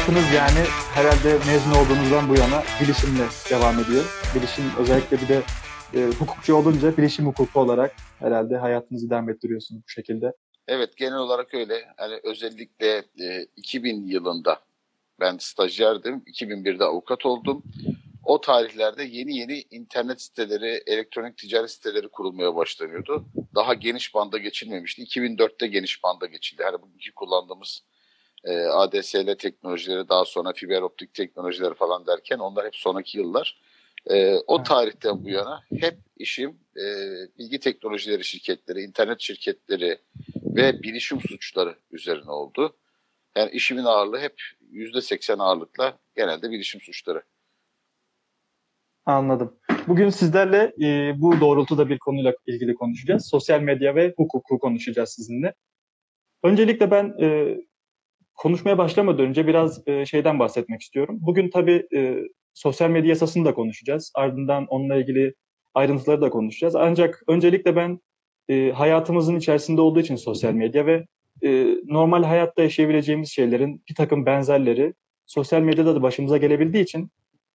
hayatınız yani herhalde mezun olduğunuzdan bu yana bilişimle devam ediyor. Bilişim özellikle bir de e, hukukçu olunca bilişim hukuku olarak herhalde hayatınızı idame ettiriyorsunuz bu şekilde. Evet genel olarak öyle. Yani özellikle e, 2000 yılında ben stajyerdim. 2001'de avukat oldum. O tarihlerde yeni yeni internet siteleri, elektronik ticaret siteleri kurulmaya başlanıyordu. Daha geniş banda geçilmemişti. 2004'te geniş banda geçildi. Yani bugünkü kullandığımız e, ADSL teknolojileri daha sonra fiber optik teknolojileri falan derken onlar hep sonraki yıllar. E, o tarihten bu yana hep işim e, bilgi teknolojileri şirketleri, internet şirketleri ve bilişim suçları üzerine oldu. Yani işimin ağırlığı hep %80 ağırlıkla genelde bilişim suçları. Anladım. Bugün sizlerle e, bu doğrultuda bir konuyla ilgili konuşacağız. Sosyal medya ve hukuku konuşacağız sizinle. Öncelikle ben e, konuşmaya başlamadan önce biraz e, şeyden bahsetmek istiyorum. Bugün tabii e, sosyal medya yasasını da konuşacağız. Ardından onunla ilgili ayrıntıları da konuşacağız. Ancak öncelikle ben e, hayatımızın içerisinde olduğu için sosyal medya ve e, normal hayatta yaşayabileceğimiz şeylerin bir takım benzerleri sosyal medyada da başımıza gelebildiği için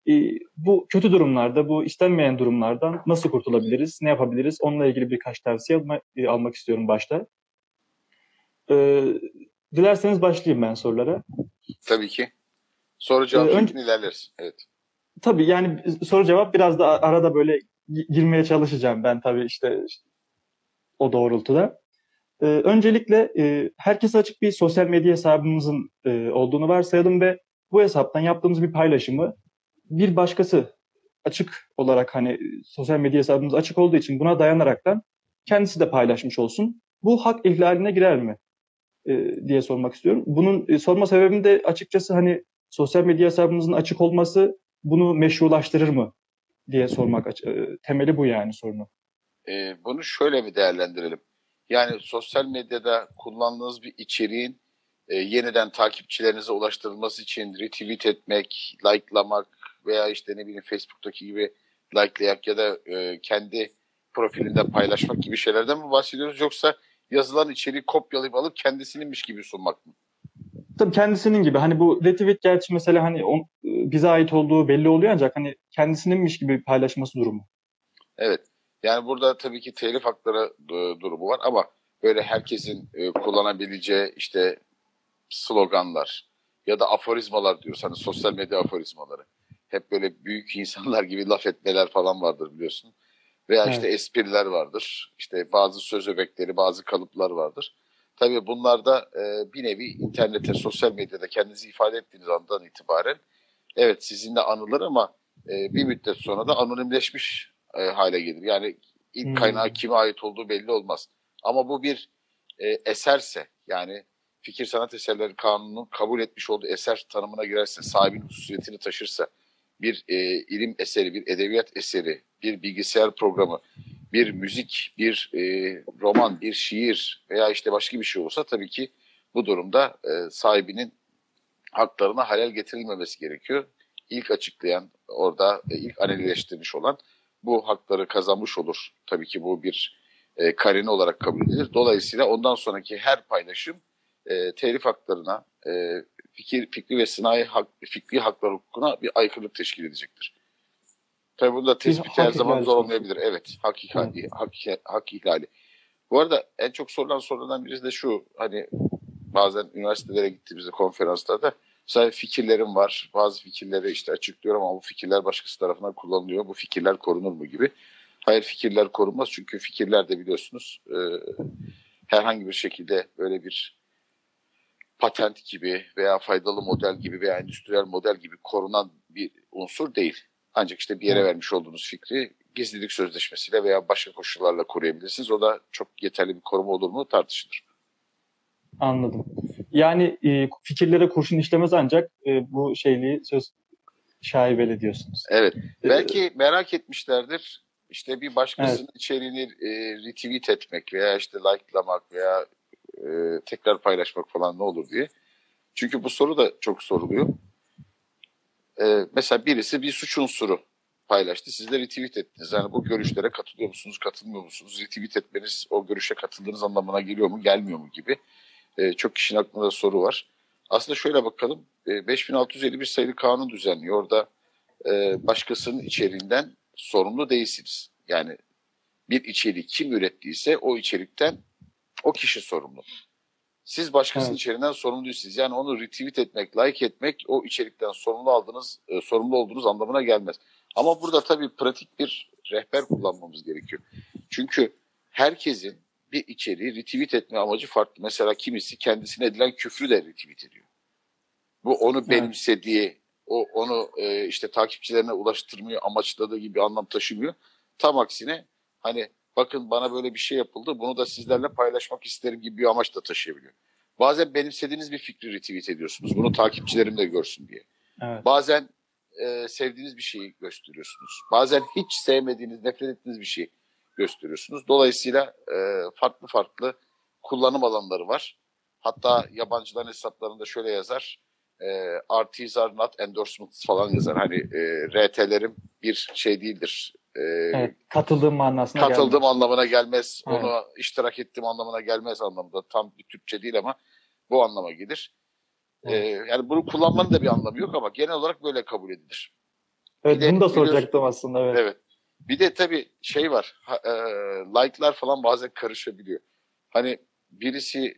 e, bu kötü durumlarda, bu istenmeyen durumlardan nasıl kurtulabiliriz, ne yapabiliriz? Onunla ilgili birkaç tavsiye alma, e, almak istiyorum başta. E, dilerseniz başlayayım ben sorulara. Tabii ki. Soru cevap ee, önce, ilerleriz. Evet. Tabii yani soru cevap biraz da arada böyle girmeye çalışacağım ben tabii işte, işte o doğrultuda. Ee, öncelikle e, herkese açık bir sosyal medya hesabımızın e, olduğunu varsayalım ve bu hesaptan yaptığımız bir paylaşımı bir başkası açık olarak hani sosyal medya hesabımız açık olduğu için buna dayanaraktan kendisi de paylaşmış olsun. Bu hak ihlaline girer mi? E, diye sormak istiyorum. Bunun e, sorma sebebim de açıkçası hani sosyal medya hesabımızın açık olması bunu meşrulaştırır mı diye sormak e, temeli bu yani sorunu. E, bunu şöyle bir değerlendirelim. Yani sosyal medyada kullandığınız bir içeriğin e, yeniden takipçilerinize ulaştırılması için retweet etmek, likelamak veya işte ne bileyim Facebook'taki gibi likelayak ya da e, kendi profilinde paylaşmak gibi şeylerden mi bahsediyoruz yoksa yazılan içeriği kopyalayıp alıp kendisininmiş gibi sunmak mı? Tabii kendisinin gibi. Hani bu retweet gerçi mesela hani on, bize ait olduğu belli oluyor ancak hani kendisininmiş gibi paylaşması durumu. Evet. Yani burada tabii ki telif hakları e, durumu var ama böyle herkesin e, kullanabileceği işte sloganlar ya da aforizmalar diyoruz. Hani sosyal medya aforizmaları. Hep böyle büyük insanlar gibi laf etmeler falan vardır biliyorsun. Veya evet. işte espriler vardır. İşte bazı söz öbekleri, bazı kalıplar vardır. Tabii bunlarda e, bir nevi internette, sosyal medyada kendinizi ifade ettiğiniz andan itibaren evet sizinle anılır ama e, bir müddet sonra da anonimleşmiş e, hale gelir. Yani ilk hmm. kaynağı kime ait olduğu belli olmaz. Ama bu bir e, eserse yani fikir sanat eserleri kanununun kabul etmiş olduğu eser tanımına girerse, sahibin hususiyetini taşırsa, bir e, ilim eseri, bir edebiyat eseri, bir bilgisayar programı, bir müzik, bir e, roman, bir şiir veya işte başka bir şey olsa tabii ki bu durumda e, sahibinin haklarına halel getirilmemesi gerekiyor. İlk açıklayan, orada e, ilk analileştirmiş olan bu hakları kazanmış olur. Tabii ki bu bir e, karine olarak kabul edilir. Dolayısıyla ondan sonraki her paylaşım e, telif haklarına, e, fikir, fikri ve sınai hak, fikri haklar hukukuna bir aykırılık teşkil edecektir. Tabii bunda tespit her zaman zor olmayabilir. Evet, hak ihlali, hak, hak ihlali. Bu arada en çok sorulan sorulardan birisi de şu, hani bazen üniversitelere gittiğimizde konferanslarda mesela fikirlerim var. Bazı fikirleri işte açıklıyorum ama bu fikirler başkası tarafından kullanılıyor. Bu fikirler korunur mu gibi. Hayır fikirler korunmaz çünkü fikirler de biliyorsunuz e, herhangi bir şekilde böyle bir patent gibi veya faydalı model gibi veya endüstriyel model gibi korunan bir unsur değil. Ancak işte bir yere vermiş olduğunuz fikri gizlilik sözleşmesiyle veya başka koşullarla koruyabilirsiniz. O da çok yeterli bir koruma olur mu tartışılır. Anladım. Yani e, fikirlere kurşun işlemez ancak e, bu şeyliği söz şaibeli diyorsunuz. Evet. E, Belki ee, merak etmişlerdir. İşte bir başkasının evet. içeriğini e, retweet etmek veya işte likelamak veya e, tekrar paylaşmak falan ne olur diye. Çünkü bu soru da çok soruluyor. E, mesela birisi bir suç unsuru paylaştı. Siz de retweet ettiniz. Yani bu görüşlere katılıyor musunuz, katılmıyor musunuz? Retweet etmeniz o görüşe katıldığınız anlamına geliyor mu, gelmiyor mu gibi. E, çok kişinin aklında soru var. Aslında şöyle bakalım. E, 5651 sayılı kanun düzenliyor. Orada e, başkasının içeriğinden sorumlu değilsiniz. Yani bir içeriği kim ürettiyse o içerikten o kişi sorumlu. Siz başkasının evet. içeriğinden sorumlu değilsiniz. Yani onu retweet etmek, like etmek o içerikten sorumlu aldığınız, e, sorumlu olduğunuz anlamına gelmez. Ama burada tabii pratik bir rehber kullanmamız gerekiyor. Çünkü herkesin bir içeriği retweet etme amacı farklı. Mesela kimisi kendisine edilen küfrü de retweet ediyor. Bu onu evet. benimsediği, o onu e, işte takipçilerine ulaştırmayı amaçladığı gibi anlam taşımıyor. Tam aksine hani bakın bana böyle bir şey yapıldı bunu da sizlerle paylaşmak isterim gibi bir amaç da taşıyabiliyor. Bazen benimsediğiniz bir fikri retweet ediyorsunuz. Bunu takipçilerim de görsün diye. Evet. Bazen e, sevdiğiniz bir şeyi gösteriyorsunuz. Bazen hiç sevmediğiniz, nefret ettiğiniz bir şeyi gösteriyorsunuz. Dolayısıyla e, farklı farklı kullanım alanları var. Hatta yabancıların hesaplarında şöyle yazar. E, RTs are not endorsements falan yazar. Hani e, RT'lerim bir şey değildir. E, evet, katıldığım manasına Katıldığım gelmez. anlamına gelmez. Evet. Onu iştirak ettiğim anlamına gelmez anlamında. Tam bir Türkçe değil ama bu anlama gelir. E, evet. Ee, yani bunu kullanmanın da bir anlamı yok ama genel olarak böyle kabul edilir. Evet bir bunu de, da soracaktım aslında. Evet. evet. Bir de tabii şey var, e, like'lar falan bazen karışabiliyor. Hani birisi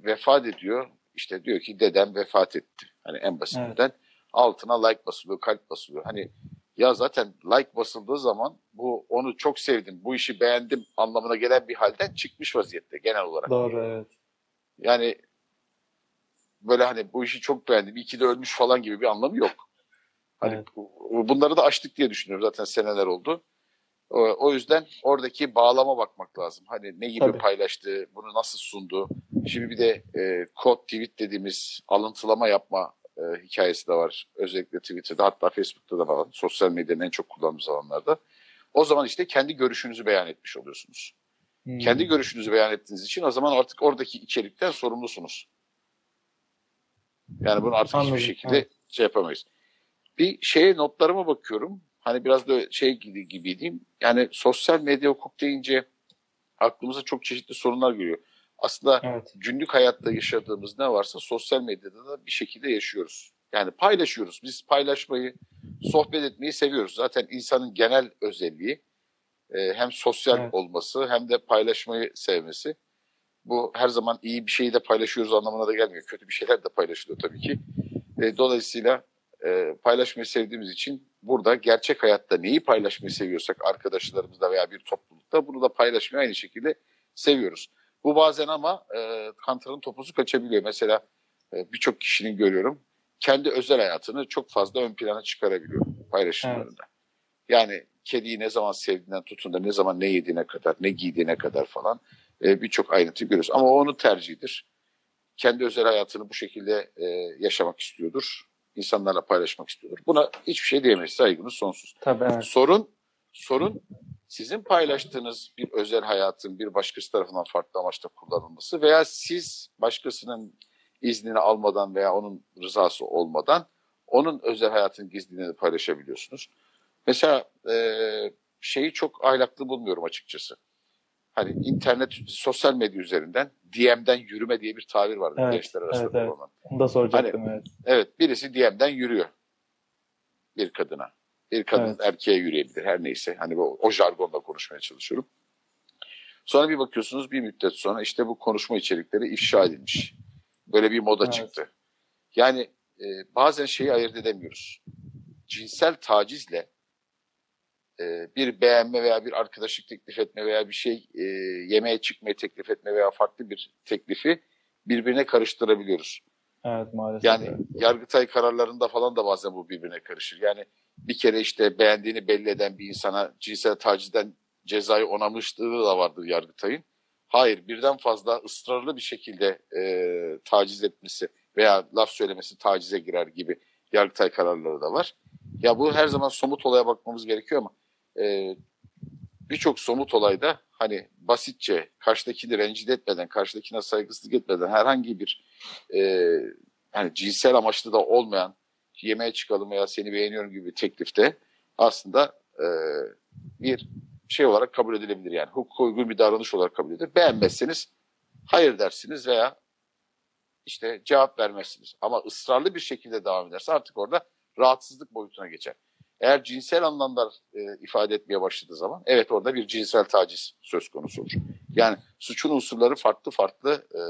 vefat ediyor, işte diyor ki dedem vefat etti. Hani en basitinden evet. altına like basılıyor, kalp basılıyor. Hani ya zaten like basıldığı zaman bu onu çok sevdim, bu işi beğendim anlamına gelen bir halden çıkmış vaziyette genel olarak. Doğru evet. Yani böyle hani bu işi çok beğendim, iyi ki de ölmüş falan gibi bir anlamı yok. Hani evet. bunları da açtık diye düşünüyorum zaten seneler oldu. O yüzden oradaki bağlama bakmak lazım. Hani ne gibi Tabii. paylaştı, bunu nasıl sundu. Şimdi bir de e, kod tweet dediğimiz alıntılama yapma hikayesi de var. Özellikle Twitter'da hatta Facebook'ta da falan. Sosyal medyanın en çok kullandığımız alanlarda. O zaman işte kendi görüşünüzü beyan etmiş oluyorsunuz. Hmm. Kendi görüşünüzü beyan ettiğiniz için o zaman artık oradaki içerikten sorumlusunuz. Yani bunu artık Anladım. hiçbir şekilde evet. şey yapamayız. Bir şeye notlarıma bakıyorum. Hani biraz da şey gibi, gibi diyeyim. Yani sosyal medya hukuk deyince aklımıza çok çeşitli sorunlar geliyor. Aslında evet. günlük hayatta yaşadığımız ne varsa sosyal medyada da bir şekilde yaşıyoruz. Yani paylaşıyoruz. Biz paylaşmayı, sohbet etmeyi seviyoruz. Zaten insanın genel özelliği e, hem sosyal evet. olması hem de paylaşmayı sevmesi. Bu her zaman iyi bir şeyi de paylaşıyoruz anlamına da gelmiyor. Kötü bir şeyler de paylaşılıyor tabii ki. E, dolayısıyla e, paylaşmayı sevdiğimiz için burada gerçek hayatta neyi paylaşmayı seviyorsak arkadaşlarımızla veya bir toplulukta bunu da paylaşmayı aynı şekilde seviyoruz. Bu bazen ama e, kantarın topuzu kaçabiliyor. Mesela e, birçok kişinin görüyorum kendi özel hayatını çok fazla ön plana çıkarabiliyor paylaşımlarında. Evet. Yani kediyi ne zaman sevdiğinden tutun da ne zaman ne yediğine kadar, ne giydiğine kadar falan e, birçok ayrıntı görüyoruz. Ama o onun tercihidir. Kendi özel hayatını bu şekilde e, yaşamak istiyordur insanlarla paylaşmak istiyordur. Buna hiçbir şey diyemeyiz. Saygımız sonsuz. Tabii, evet. Sorun sorun sizin paylaştığınız bir özel hayatın bir başkası tarafından farklı amaçla kullanılması veya siz başkasının iznini almadan veya onun rızası olmadan onun özel hayatın gizliliğini paylaşabiliyorsunuz. Mesela e, şeyi çok ahlaklı bulmuyorum açıkçası hani internet, sosyal medya üzerinden DM'den yürüme diye bir tabir var evet, gençler arasında evet, evet. Onu da soracaktım hani, evet. Evet birisi DM'den yürüyor bir kadına. Bir kadın evet. erkeğe yürüyebilir her neyse. Hani o, o jargonla konuşmaya çalışıyorum. Sonra bir bakıyorsunuz bir müddet sonra işte bu konuşma içerikleri ifşa edilmiş. Böyle bir moda evet. çıktı. Yani e, bazen şeyi ayırt edemiyoruz. Cinsel tacizle e, bir beğenme veya bir arkadaşlık teklif etme veya bir şey e, yemeğe çıkmayı teklif etme veya farklı bir teklifi birbirine karıştırabiliyoruz. Evet maalesef. Yani evet. Yargıtay kararlarında falan da bazen bu birbirine karışır. Yani bir kere işte beğendiğini belli eden bir insana cinsel tacizden cezayı onamışlığı da vardır Yargıtay'ın. Hayır birden fazla ısrarlı bir şekilde e, taciz etmesi veya laf söylemesi tacize girer gibi Yargıtay kararları da var. Ya bu her zaman somut olaya bakmamız gerekiyor ama e, birçok somut olayda hani basitçe karşıdakini rencide etmeden, karşıdakine saygısızlık etmeden herhangi bir e, yani cinsel amaçlı da olmayan yemeğe çıkalım veya seni beğeniyorum gibi bir teklifte aslında e, bir şey olarak kabul edilebilir yani hukuk uygun bir davranış olarak kabul edilir. Beğenmezseniz hayır dersiniz veya işte cevap vermezsiniz. Ama ısrarlı bir şekilde devam ederse artık orada rahatsızlık boyutuna geçer. Eğer cinsel anlamlar e, ifade etmeye başladığı zaman evet orada bir cinsel taciz söz konusu olur. Yani suçun unsurları farklı farklı e,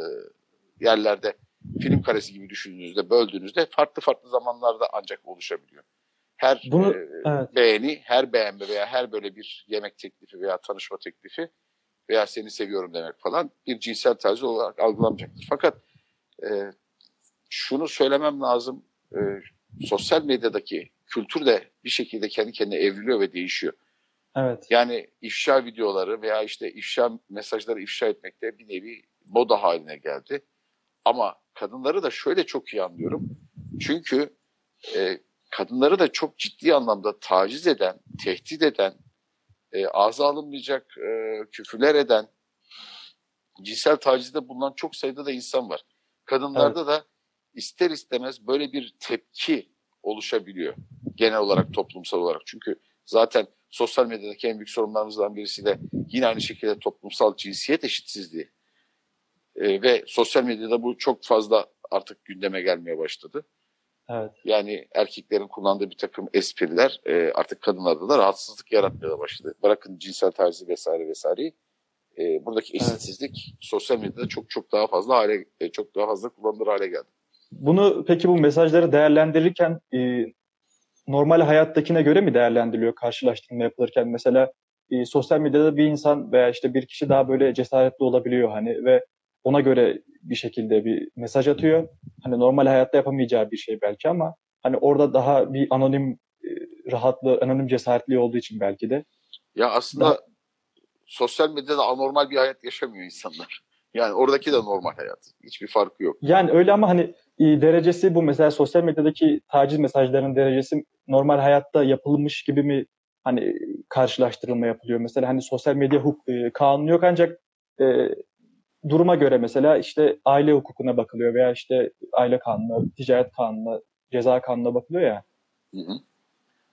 yerlerde film karesi gibi düşündüğünüzde, böldüğünüzde farklı farklı zamanlarda ancak oluşabiliyor. Her Bunu, e, evet. beğeni, her beğenme veya her böyle bir yemek teklifi veya tanışma teklifi veya seni seviyorum demek falan bir cinsel taciz olarak algılanmayacaktır. Fakat e, şunu söylemem lazım. E, sosyal medyadaki kültür de bir şekilde kendi kendine evriliyor ve değişiyor. Evet. Yani ifşa videoları veya işte ifşa mesajları ifşa etmek de bir nevi moda haline geldi. Ama kadınları da şöyle çok iyi anlıyorum. Çünkü e, kadınları da çok ciddi anlamda taciz eden, tehdit eden, e, ağza alınmayacak e, küfürler eden, cinsel tacizde bulunan çok sayıda da insan var. Kadınlarda evet. da ister istemez böyle bir tepki oluşabiliyor genel olarak toplumsal olarak. Çünkü zaten sosyal medyadaki en büyük sorunlarımızdan birisi de yine aynı şekilde toplumsal cinsiyet eşitsizliği. E, ve sosyal medyada bu çok fazla artık gündeme gelmeye başladı. Evet. Yani erkeklerin kullandığı bir takım espriler e, artık kadınlarda da rahatsızlık yaratmaya başladı. Bırakın cinsel tarzı vesaire vesaire. E, buradaki eşitsizlik evet. sosyal medyada çok çok daha fazla hale e, çok daha fazla kullanılır hale geldi. Bunu peki bu mesajları değerlendirirken e, normal hayattakine göre mi değerlendiriliyor karşılaştırma yapılırken? Mesela e, sosyal medyada bir insan veya işte bir kişi daha böyle cesaretli olabiliyor hani ve ona göre bir şekilde bir mesaj atıyor. Hani normal hayatta yapamayacağı bir şey belki ama hani orada daha bir anonim e, rahatlığı, anonim cesaretli olduğu için belki de. Ya aslında daha... sosyal medyada anormal bir hayat yaşamıyor insanlar. Yani oradaki de normal hayat. Hiçbir farkı yok. Yani öyle ama hani derecesi bu mesela sosyal medyadaki taciz mesajlarının derecesi normal hayatta yapılmış gibi mi hani karşılaştırılma yapılıyor? Mesela hani sosyal medya hukuk, e, kanunu yok ancak e, duruma göre mesela işte aile hukukuna bakılıyor veya işte aile kanunu, ticaret kanunu, ceza kanununa bakılıyor ya. Hı hı.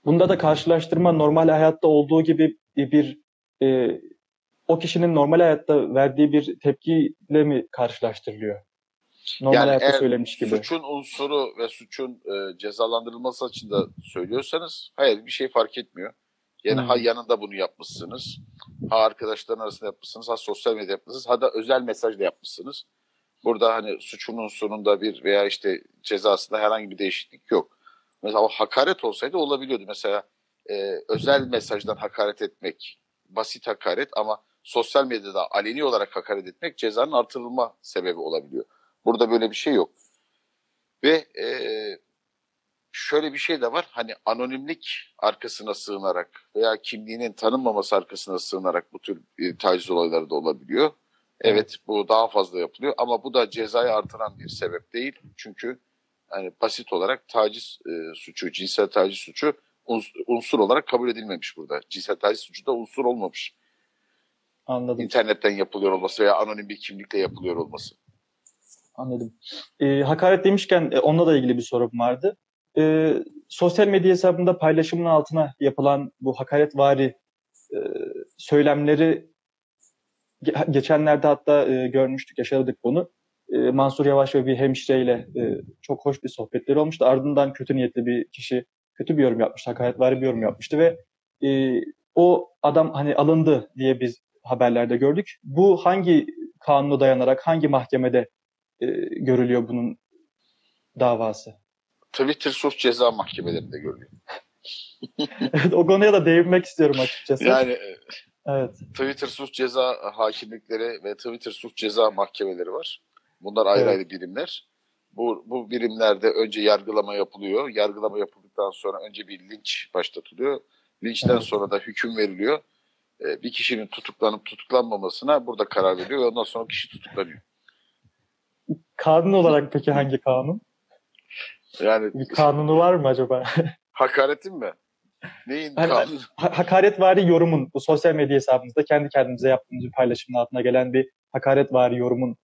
Bunda da karşılaştırma normal hayatta olduğu gibi bir e, o kişinin normal hayatta verdiği bir tepkiyle mi karşılaştırılıyor? Normal yani hayatta söylemiş gibi. Suçun unsuru ve suçun e, cezalandırılması açısından söylüyorsanız hayır bir şey fark etmiyor. Yani hmm. ha yanında bunu yapmışsınız, ha arkadaşların arasında yapmışsınız, ha sosyal medya yapmışsınız, ha da özel mesajla yapmışsınız. Burada hani suçun unsurunda bir veya işte cezasında herhangi bir değişiklik yok. Mesela o hakaret olsaydı olabiliyordu. Mesela e, özel mesajdan hakaret etmek basit hakaret ama sosyal medyada aleni olarak hakaret etmek cezanın artırılma sebebi olabiliyor. Burada böyle bir şey yok. Ve e, şöyle bir şey de var. Hani anonimlik arkasına sığınarak veya kimliğinin tanınmaması arkasına sığınarak bu tür e, taciz olayları da olabiliyor. Evet bu daha fazla yapılıyor ama bu da cezayı artıran bir sebep değil. Çünkü hani basit olarak taciz e, suçu, cinsel taciz suçu unsur olarak kabul edilmemiş burada. Cinsel taciz suçu da unsur olmamış. Anladım. İnternetten yapılıyor olması veya anonim bir kimlikle yapılıyor olması. Anladım. E, hakaret demişken e, onunla da ilgili bir sorum vardı. E, sosyal medya hesabında paylaşımın altına yapılan bu hakaretvari e, söylemleri ge- geçenlerde hatta e, görmüştük, yaşadık bunu. E, Mansur Yavaş ve bir hemşireyle e, çok hoş bir sohbetleri olmuştu. Ardından kötü niyetli bir kişi kötü bir yorum yapmıştı, hakaretvari bir yorum yapmıştı ve e, o adam hani alındı diye biz haberlerde gördük. Bu hangi kanuna dayanarak, hangi mahkemede e, görülüyor bunun davası? Twitter suç ceza mahkemelerinde görülüyor. evet, o konuya da değinmek istiyorum açıkçası. Yani e, evet. Twitter suç ceza hakimlikleri ve Twitter suç ceza mahkemeleri var. Bunlar ayrı evet. ayrı birimler. Bu, bu birimlerde önce yargılama yapılıyor. Yargılama yapıldıktan sonra önce bir linç başlatılıyor. Linçten evet. sonra da hüküm veriliyor. Ee, bir kişinin tutuklanıp tutuklanmamasına burada karar veriliyor ve ondan sonra kişi tutuklanıyor. Kanun olarak peki hangi kanun? Yani bir kanunu var mı acaba? Hakaretin mi? Neyin hani, kanunu? Ha, hakaretvari yorumun bu sosyal medya hesabımızda kendi kendimize yaptığımız bir paylaşımın altına gelen bir hakaretvari yorumun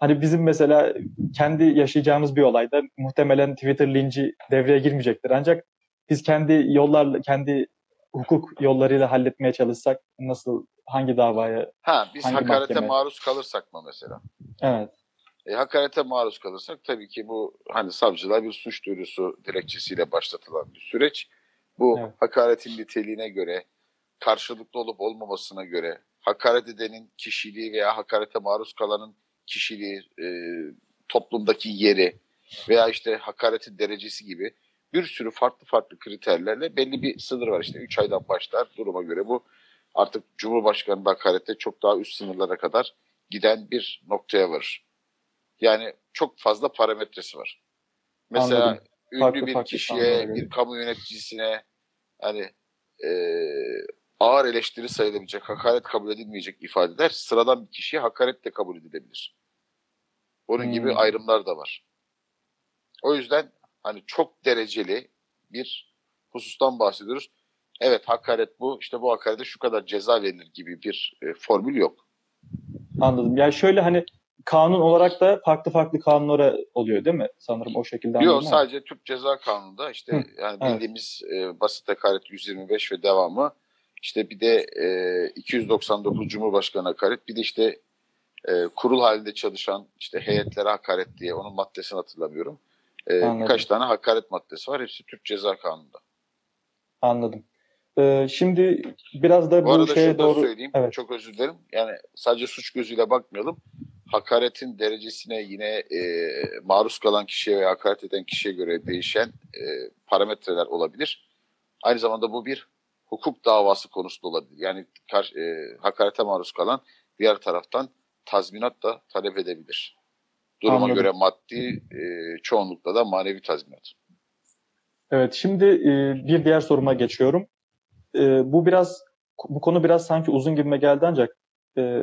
Hani bizim mesela kendi yaşayacağımız bir olayda muhtemelen Twitter linci devreye girmeyecektir. Ancak biz kendi yollarla, kendi hukuk yollarıyla halletmeye çalışsak nasıl, hangi davaya, Ha, biz hakarete mahkeme? maruz kalırsak mı mesela? Evet. E, hakarete maruz kalırsak tabii ki bu hani savcılığa bir suç duyurusu dilekçesiyle başlatılan bir süreç. Bu evet. hakaretin niteliğine göre, karşılıklı olup olmamasına göre, hakaret edenin kişiliği veya hakarete maruz kalanın kişiliği, e, toplumdaki yeri veya işte hakaretin derecesi gibi bir sürü farklı farklı kriterlerle belli bir sınır var. İşte 3 aydan başlar duruma göre bu artık Cumhurbaşkanı hakarette çok daha üst sınırlara kadar giden bir noktaya varır. Yani çok fazla parametresi var. Mesela Anladım. ünlü farklı, bir farklı kişiye, bir kamu yöneticisine hani e, ağır eleştiri sayılabilecek, hakaret kabul edilmeyecek ifadeler sıradan bir kişiye hakaret de kabul edilebilir. Onun hmm. gibi ayrımlar da var. O yüzden hani çok dereceli bir husustan bahsediyoruz. Evet hakaret bu, işte bu hakarete şu kadar ceza verilir gibi bir e, formül yok. Anladım. Yani şöyle hani kanun olarak da farklı farklı kanunlara oluyor değil mi? Sanırım o şekilde Yok sadece Türk Ceza Kanunu'nda işte Hı, yani bildiğimiz evet. e, basit hakaret 125 ve devamı işte bir de e, 299 Cumhurbaşkanı hakaret bir de işte e, kurul halinde çalışan işte heyetlere hakaret diye onun maddesini hatırlamıyorum. E, birkaç tane hakaret maddesi var. Hepsi Türk Ceza Kanunu'nda. Anladım. Ee, şimdi biraz da bu, bu şeye doğru... söyleyeyim. Evet. Çok özür dilerim. Yani sadece suç gözüyle bakmayalım hakaretin derecesine yine e, maruz kalan kişiye veya hakaret eden kişiye göre değişen e, parametreler olabilir. Aynı zamanda bu bir hukuk davası konusu da olabilir. Yani kar, e, hakarete maruz kalan diğer taraftan tazminat da talep edebilir. Duruma Anladım. göre maddi, e, çoğunlukla da manevi tazminat. Evet, şimdi e, bir diğer soruma geçiyorum. E, bu biraz bu konu biraz sanki uzun gibime geldi ancak e,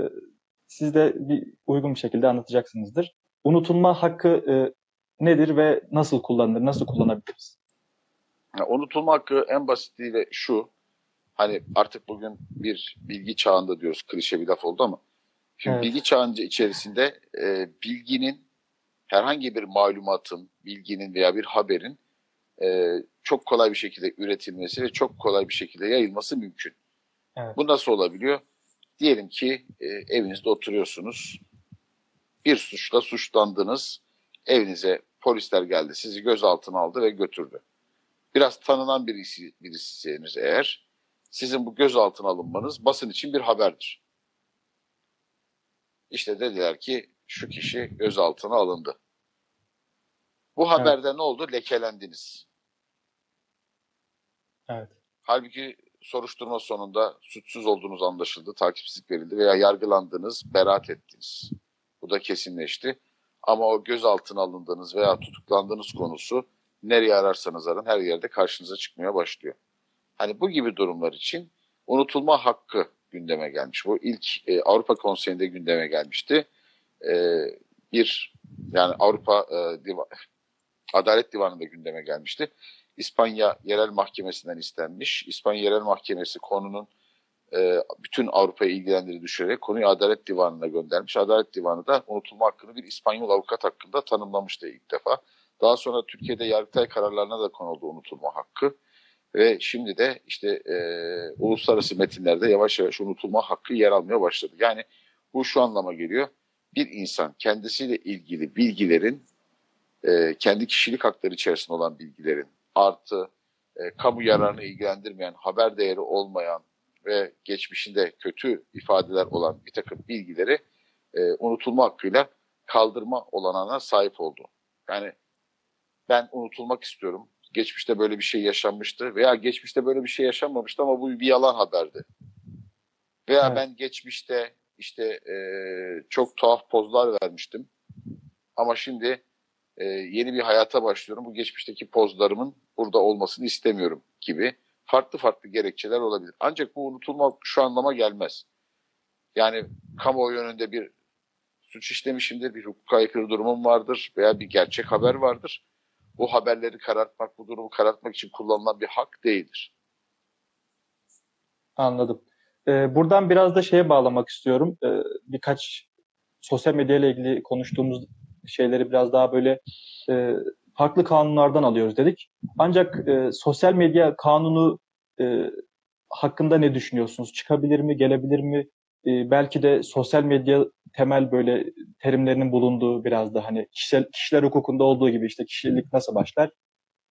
siz de bir uygun bir şekilde anlatacaksınızdır. Unutulma hakkı e, nedir ve nasıl kullanılır, nasıl kullanabiliriz? Yani unutulma hakkı en basitiyle şu, hani artık bugün bir bilgi çağında diyoruz, klişe bir laf oldu ama şimdi evet. bilgi çağında içerisinde e, bilginin herhangi bir malumatın, bilginin veya bir haberin e, çok kolay bir şekilde üretilmesi ve çok kolay bir şekilde yayılması mümkün. Evet. Bu nasıl olabiliyor? Diyelim ki e, evinizde oturuyorsunuz. Bir suçla suçlandınız. Evinize polisler geldi. Sizi gözaltına aldı ve götürdü. Biraz tanınan birisi, birisiniz eğer. Sizin bu gözaltına alınmanız basın için bir haberdir. İşte dediler ki şu kişi gözaltına alındı. Bu haberde evet. ne oldu? Lekelendiniz. Evet. Halbuki soruşturma sonunda suçsuz olduğunuz anlaşıldı, takipsizlik verildi veya yargılandınız, beraat ettiniz. Bu da kesinleşti. Ama o gözaltına alındığınız veya tutuklandığınız konusu nereye ararsanız arın her yerde karşınıza çıkmaya başlıyor. Hani bu gibi durumlar için unutulma hakkı gündeme gelmiş. Bu ilk e, Avrupa Konseyi'nde gündeme gelmişti. E, bir yani Avrupa e, Adalet Divanı'nda gündeme gelmişti. İspanya Yerel Mahkemesi'nden istenmiş. İspanya Yerel Mahkemesi konunun e, bütün Avrupa'yı ilgilendiğini düşünerek konuyu Adalet Divanı'na göndermiş. Adalet Divanı da unutulma hakkını bir İspanyol avukat hakkında tanımlamıştı ilk defa. Daha sonra Türkiye'de Yargıtay kararlarına da konuldu unutulma hakkı. Ve şimdi de işte e, uluslararası metinlerde yavaş yavaş unutulma hakkı yer almaya başladı. Yani bu şu anlama geliyor. Bir insan kendisiyle ilgili bilgilerin, e, kendi kişilik hakları içerisinde olan bilgilerin artı e, kamu yararını ilgilendirmeyen, haber değeri olmayan ve geçmişinde kötü ifadeler olan bir takım bilgileri e, unutulma hakkıyla kaldırma olanağına sahip oldu. Yani ben unutulmak istiyorum. Geçmişte böyle bir şey yaşanmıştı veya geçmişte böyle bir şey yaşanmamıştı ama bu bir yalan haberdi. Veya evet. ben geçmişte işte e, çok tuhaf pozlar vermiştim ama şimdi e, yeni bir hayata başlıyorum. Bu geçmişteki pozlarımın burada olmasını istemiyorum gibi farklı farklı gerekçeler olabilir. Ancak bu unutulmak şu anlama gelmez. Yani kamuoyu önünde bir suç işlemişimdir, bir hukuka aykırı durumum vardır veya bir gerçek haber vardır. Bu haberleri karartmak, bu durumu karartmak için kullanılan bir hak değildir. Anladım. Ee, buradan biraz da şeye bağlamak istiyorum. Ee, birkaç sosyal medya ile ilgili konuştuğumuz şeyleri biraz daha böyle e, farklı kanunlardan alıyoruz dedik. Ancak e, sosyal medya kanunu e, hakkında ne düşünüyorsunuz? Çıkabilir mi, gelebilir mi? e, belki de sosyal medya temel böyle terimlerinin bulunduğu biraz da hani kişisel, kişiler hukukunda olduğu gibi işte kişilik nasıl başlar?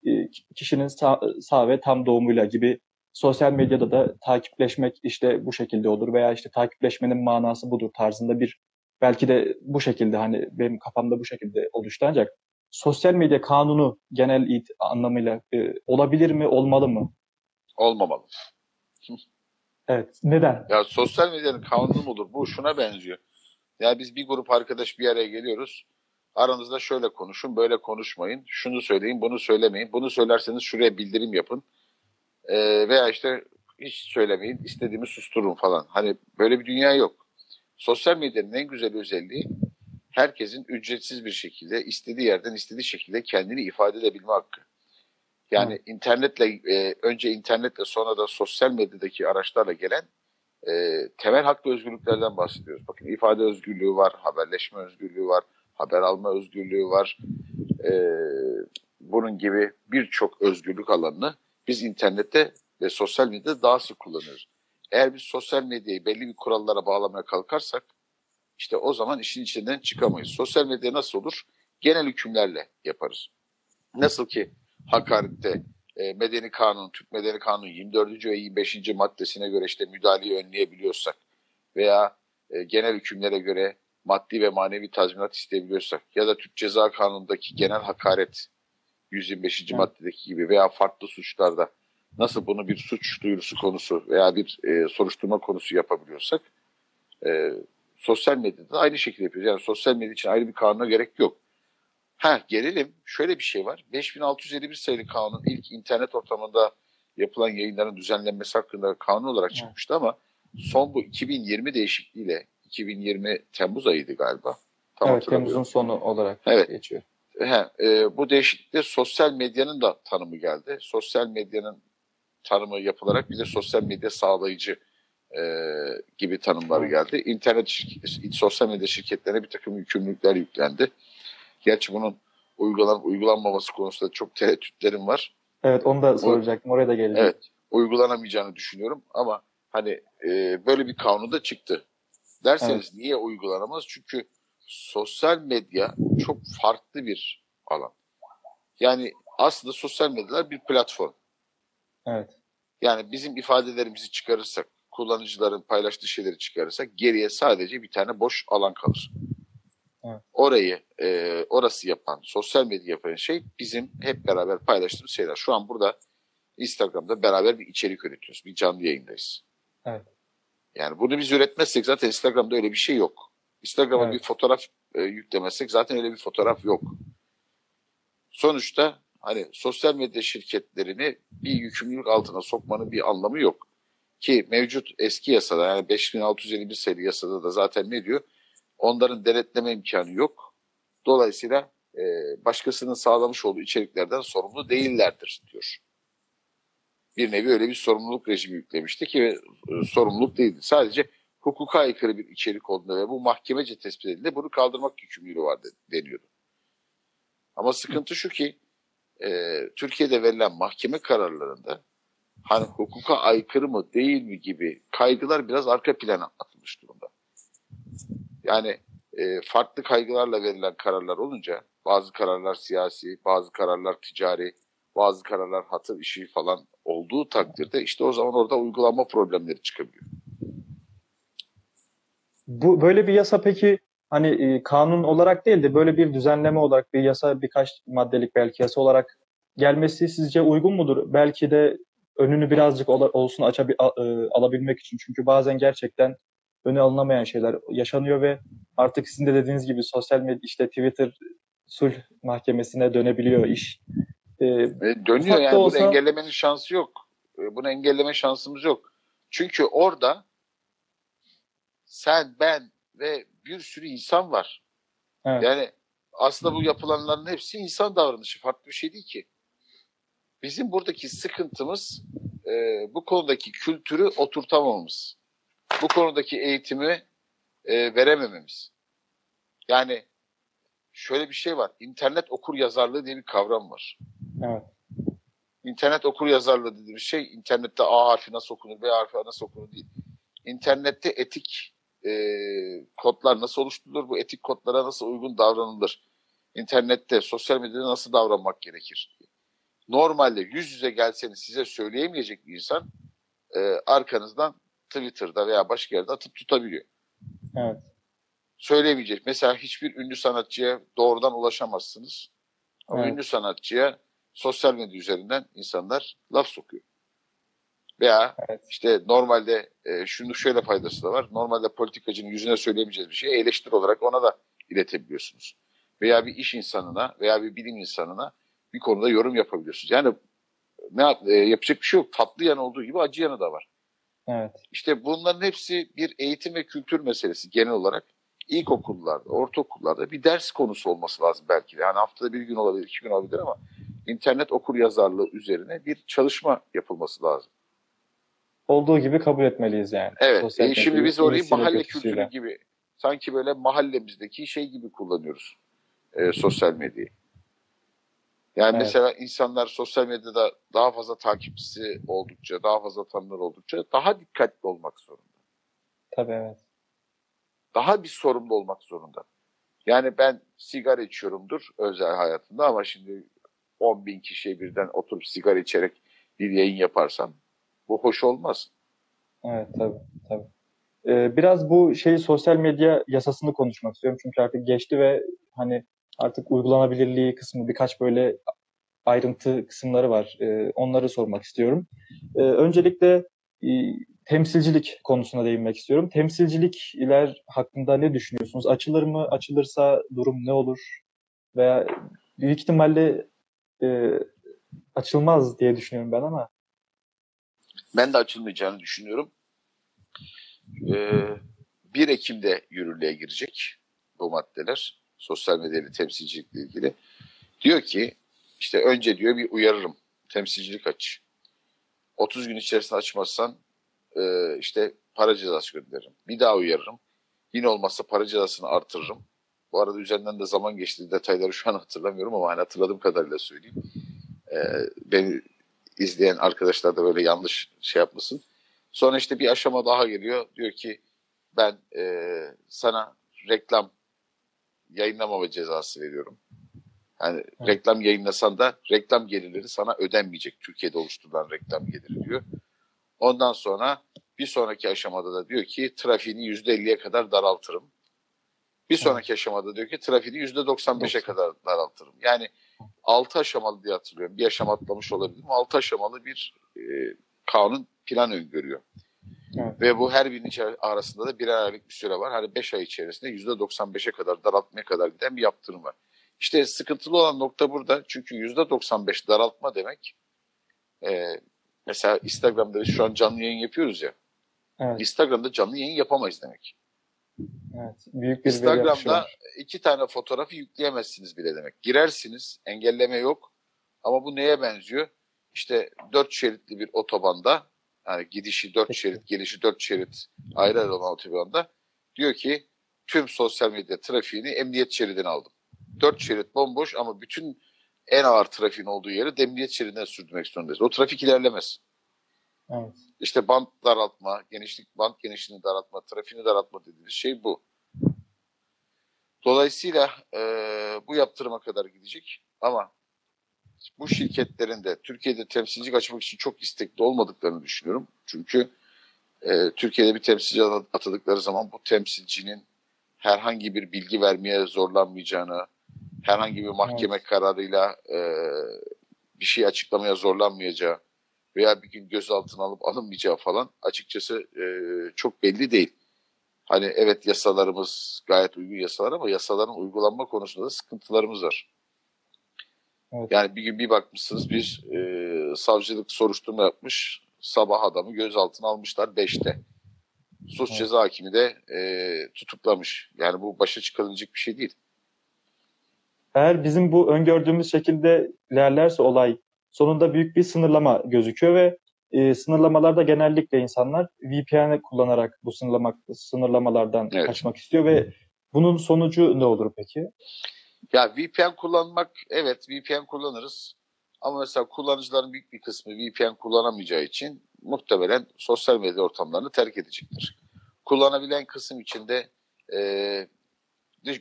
E, kişinin sağ, sağ ve tam doğumuyla gibi sosyal medyada da takipleşmek işte bu şekilde olur veya işte takipleşmenin manası budur tarzında bir belki de bu şekilde hani benim kafamda bu şekilde oluştu ancak sosyal medya kanunu genel it anlamıyla e, olabilir mi, olmalı mı? Olmamalı. Evet. Neden? Ya sosyal medyanın kanunu mudur? Bu şuna benziyor. Ya biz bir grup arkadaş bir araya geliyoruz. Aranızda şöyle konuşun, böyle konuşmayın. Şunu söyleyin, bunu söylemeyin. Bunu söylerseniz şuraya bildirim yapın. Ee, veya işte hiç söylemeyin, istediğimi susturun falan. Hani böyle bir dünya yok. Sosyal medyanın en güzel özelliği herkesin ücretsiz bir şekilde istediği yerden istediği şekilde kendini ifade edebilme hakkı. Yani Hı. internetle e, önce internetle sonra da sosyal medyadaki araçlarla gelen e, temel hak ve özgürlüklerden bahsediyoruz. Bakın ifade özgürlüğü var, haberleşme özgürlüğü var, haber alma özgürlüğü var. E, bunun gibi birçok özgürlük alanını biz internette ve sosyal medyada daha sık kullanıyoruz. Eğer biz sosyal medyayı belli bir kurallara bağlamaya kalkarsak işte o zaman işin içinden çıkamayız. Sosyal medya nasıl olur? Genel hükümlerle yaparız. Nasıl ki hakarette e, Medeni Kanun, Türk Medeni Kanunu 24. ve 25. maddesine göre işte müdahaleyi önleyebiliyorsak veya e, genel hükümlere göre maddi ve manevi tazminat isteyebiliyorsak ya da Türk Ceza Kanunu'ndaki genel hakaret 125. Evet. maddedeki gibi veya farklı suçlarda nasıl bunu bir suç duyurusu konusu veya bir e, soruşturma konusu yapabiliyorsak e, sosyal medyada da aynı şekilde yapıyoruz. Yani sosyal medya için ayrı bir kanuna gerek yok. Ha gelelim şöyle bir şey var. 5651 sayılı kanun ilk internet ortamında yapılan yayınların düzenlenmesi hakkında kanun olarak çıkmıştı ama son bu 2020 değişikliğiyle 2020 Temmuz ayıydı galiba. Tam evet Temmuz'un sonu olarak evet. geçiyor. He, e, bu değişiklikte sosyal medyanın da tanımı geldi. Sosyal medyanın tanımı yapılarak bir de sosyal medya sağlayıcı e, gibi tanımlar geldi. İnternet şirket, sosyal medya şirketlerine bir takım yükümlülükler yüklendi. Gerçi bunun uygulan, uygulanmaması konusunda çok tereddütlerim var. Evet onu da soracaktım. Oraya da geleceğim. Evet. Uygulanamayacağını düşünüyorum ama hani e, böyle bir kanun da çıktı. Derseniz evet. niye uygulanamaz? Çünkü sosyal medya çok farklı bir alan. Yani aslında sosyal medyalar bir platform. Evet. Yani bizim ifadelerimizi çıkarırsak, kullanıcıların paylaştığı şeyleri çıkarırsak geriye sadece bir tane boş alan kalır. Evet. Orayı, e, orası yapan, sosyal medya yapan şey bizim hep beraber paylaştığımız şeyler. Şu an burada Instagram'da beraber bir içerik üretiyoruz. Bir canlı yayındayız. Evet. Yani bunu biz üretmezsek zaten Instagram'da öyle bir şey yok. Instagram'a evet. bir fotoğraf e, yüklemezsek zaten öyle bir fotoğraf yok. Sonuçta hani sosyal medya şirketlerini bir yükümlülük altına sokmanın bir anlamı yok. Ki mevcut eski yasada yani 5651 sayılı yasada da zaten ne diyor? Onların denetleme imkanı yok. Dolayısıyla e, başkasının sağlamış olduğu içeriklerden sorumlu değillerdir diyor. Bir nevi öyle bir sorumluluk rejimi yüklemişti ki e, sorumluluk değildi. Sadece hukuka aykırı bir içerik olduğunda ve bu mahkemece tespit edildi bunu kaldırmak yükümlülüğü var deniyordu. Ama sıkıntı şu ki e, Türkiye'de verilen mahkeme kararlarında hani hukuka aykırı mı değil mi gibi kaygılar biraz arka plana atılmış durumda. Yani e, farklı kaygılarla verilen kararlar olunca bazı kararlar siyasi, bazı kararlar ticari, bazı kararlar hatır işi falan olduğu takdirde işte o zaman orada uygulama problemleri çıkabiliyor. Bu böyle bir yasa peki hani e, kanun olarak değil de böyle bir düzenleme olarak bir yasa birkaç maddelik belki yasa olarak gelmesi sizce uygun mudur? Belki de önünü birazcık olsun açabil, e, alabilmek için. Çünkü bazen gerçekten öne alınamayan şeyler yaşanıyor ve artık sizin de dediğiniz gibi sosyal medya işte Twitter sulh mahkemesine dönebiliyor iş. Ee, e, Dönüyor yani olsa... bunu engellemenin şansı yok. E, bunu engelleme şansımız yok. Çünkü orada sen, ben ve bir sürü insan var. Evet. Yani aslında bu yapılanların hepsi insan davranışı. Farklı bir şey değil ki. Bizim buradaki sıkıntımız e, bu konudaki kültürü oturtamamamız. Bu konudaki eğitimi e, veremememiz. Yani şöyle bir şey var. İnternet okur yazarlığı diye bir kavram var. Evet. İnternet okur yazarlığı dediğimiz şey internette A harfi nasıl okunur, B harfi nasıl okunur değil. İnternette etik e, kodlar nasıl oluşturulur? Bu etik kodlara nasıl uygun davranılır? İnternette, sosyal medyada nasıl davranmak gerekir? Normalde yüz yüze gelseniz size söyleyemeyecek bir insan e, arkanızdan Twitter'da veya başka yerde atıp tutabiliyor. Evet. Söyleyemeyecek. Mesela hiçbir ünlü sanatçıya doğrudan ulaşamazsınız. Ama Evet. ünlü sanatçıya sosyal medya üzerinden insanlar laf sokuyor. Veya Evet. işte normalde e, şunu şöyle faydası da var. Normalde politikacının yüzüne söyleyemeyeceğiz bir şeyi eleştiri olarak ona da iletebiliyorsunuz. Veya bir iş insanına veya bir bilim insanına bir konuda yorum yapabiliyorsunuz. Yani ne e, yapacak bir şey yok. Tatlı yanı olduğu gibi acı yanı da var. Evet. İşte bunların hepsi bir eğitim ve kültür meselesi genel olarak. İlkokullarda, ortaokullarda bir ders konusu olması lazım belki de. Yani haftada bir gün olabilir, iki gün olabilir ama internet okur yazarlığı üzerine bir çalışma yapılması lazım. Olduğu gibi kabul etmeliyiz yani. Evet, e, şimdi biz orayı mahalle kültürü gibi, sanki böyle mahallemizdeki şey gibi kullanıyoruz e, sosyal medyayı. Yani Evet. mesela insanlar sosyal medyada daha fazla takipçisi oldukça, daha fazla tanınır oldukça daha dikkatli olmak zorunda. Tabii evet. daha bir sorumlu olmak zorunda. Yani ben sigara içiyorumdur özel hayatımda ama şimdi 10 bin kişiye birden oturup sigara içerek bir yayın yaparsam bu hoş olmaz. Evet tabii tabii. Ee, biraz bu şey sosyal medya yasasını konuşmak istiyorum. Çünkü artık geçti ve hani artık uygulanabilirliği kısmı birkaç böyle ayrıntı kısımları var. Ee, onları sormak istiyorum. Ee, öncelikle e, temsilcilik konusuna değinmek istiyorum. Temsilcilikler hakkında ne düşünüyorsunuz? Açılır mı? Açılırsa durum ne olur? Veya büyük ihtimalle e, açılmaz diye düşünüyorum ben ama Ben de açılmayacağını düşünüyorum. Ee, 1 Ekim'de yürürlüğe girecek bu maddeler. Sosyal medyayla temsilcilikle ilgili. Diyor ki işte önce diyor bir uyarırım. Temsilcilik aç. 30 gün içerisinde açmazsan e, işte para cezası gönderirim. Bir daha uyarırım. Yine olmazsa para cezasını artırırım. Bu arada üzerinden de zaman geçti. Detayları şu an hatırlamıyorum ama hani hatırladığım kadarıyla söyleyeyim. Ee, beni izleyen arkadaşlar da böyle yanlış şey yapmasın. Sonra işte bir aşama daha geliyor. Diyor ki ben e, sana reklam yayınlamama cezası veriyorum. Yani Evet. reklam yayınlasan da reklam gelirleri sana ödenmeyecek. Türkiye'de oluşturulan reklam geliri diyor. Ondan sonra bir sonraki aşamada da diyor ki trafiğini %50'ye kadar daraltırım. Bir sonraki aşamada diyor ki trafiğini %95'e Doksan. kadar daraltırım. Yani 6 aşamalı diye hatırlıyorum. Bir aşama atlamış olabilirim. 6 aşamalı bir e, kanun plan öngörüyor. Evet. Ve bu her birinin arasında da birer aylık bir süre var. Hani 5 ay içerisinde %95'e kadar daraltmaya kadar giden bir yaptırım var. İşte sıkıntılı olan nokta burada. Çünkü %95 daraltma demek e, mesela Instagram'da şu an canlı yayın yapıyoruz ya. evet, Instagram'da canlı yayın yapamayız demek. Evet. Büyük bir Instagram'da iki tane fotoğrafı yükleyemezsiniz bile demek. Girersiniz, engelleme yok. Ama bu neye benziyor? İşte dört şeritli bir otobanda, yani gidişi dört şerit, gelişi dört şerit ayrı ayrı olan otobanda diyor ki tüm sosyal medya trafiğini emniyet şeridine aldım. Dört şerit bomboş ama bütün en ağır trafiğin olduğu yeri emniyet şeridine sürdürmek zorundayız. O trafik ilerlemez. Evet. İşte bant daraltma, genişlik, bant genişliğini daraltma, trafiğini daraltma dediğimiz şey bu. Dolayısıyla e, bu yaptırıma kadar gidecek ama bu şirketlerin de Türkiye'de temsilcilik açmak için çok istekli olmadıklarını düşünüyorum. Çünkü e, Türkiye'de bir temsilci atadıkları zaman bu temsilcinin herhangi bir bilgi vermeye zorlanmayacağını, herhangi bir mahkeme Evet. kararıyla e, bir şey açıklamaya zorlanmayacağı veya bir gün gözaltına alıp alınmayacağı falan açıkçası e, çok belli değil. Hani evet yasalarımız gayet uygun yasalar ama yasaların uygulanma konusunda da sıkıntılarımız var. Evet. Yani bir gün bir bakmışsınız bir e, savcılık soruşturma yapmış. Sabah adamı gözaltına almışlar 5'te. Suç Evet. ceza hakimi de e, tutuklamış. Yani bu başa çıkarılacak bir şey değil. Eğer bizim bu öngördüğümüz şekilde ilerlerse olay sonunda büyük bir sınırlama gözüküyor ve e, sınırlamalarda genellikle insanlar VPN kullanarak bu sınırlama, sınırlamalardan Evet. kaçmak istiyor ve bunun sonucu ne olur peki? Ya VPN kullanmak evet VPN kullanırız. Ama mesela kullanıcıların büyük bir kısmı VPN kullanamayacağı için muhtemelen sosyal medya ortamlarını terk edecektir. kullanabilen kısım içinde e,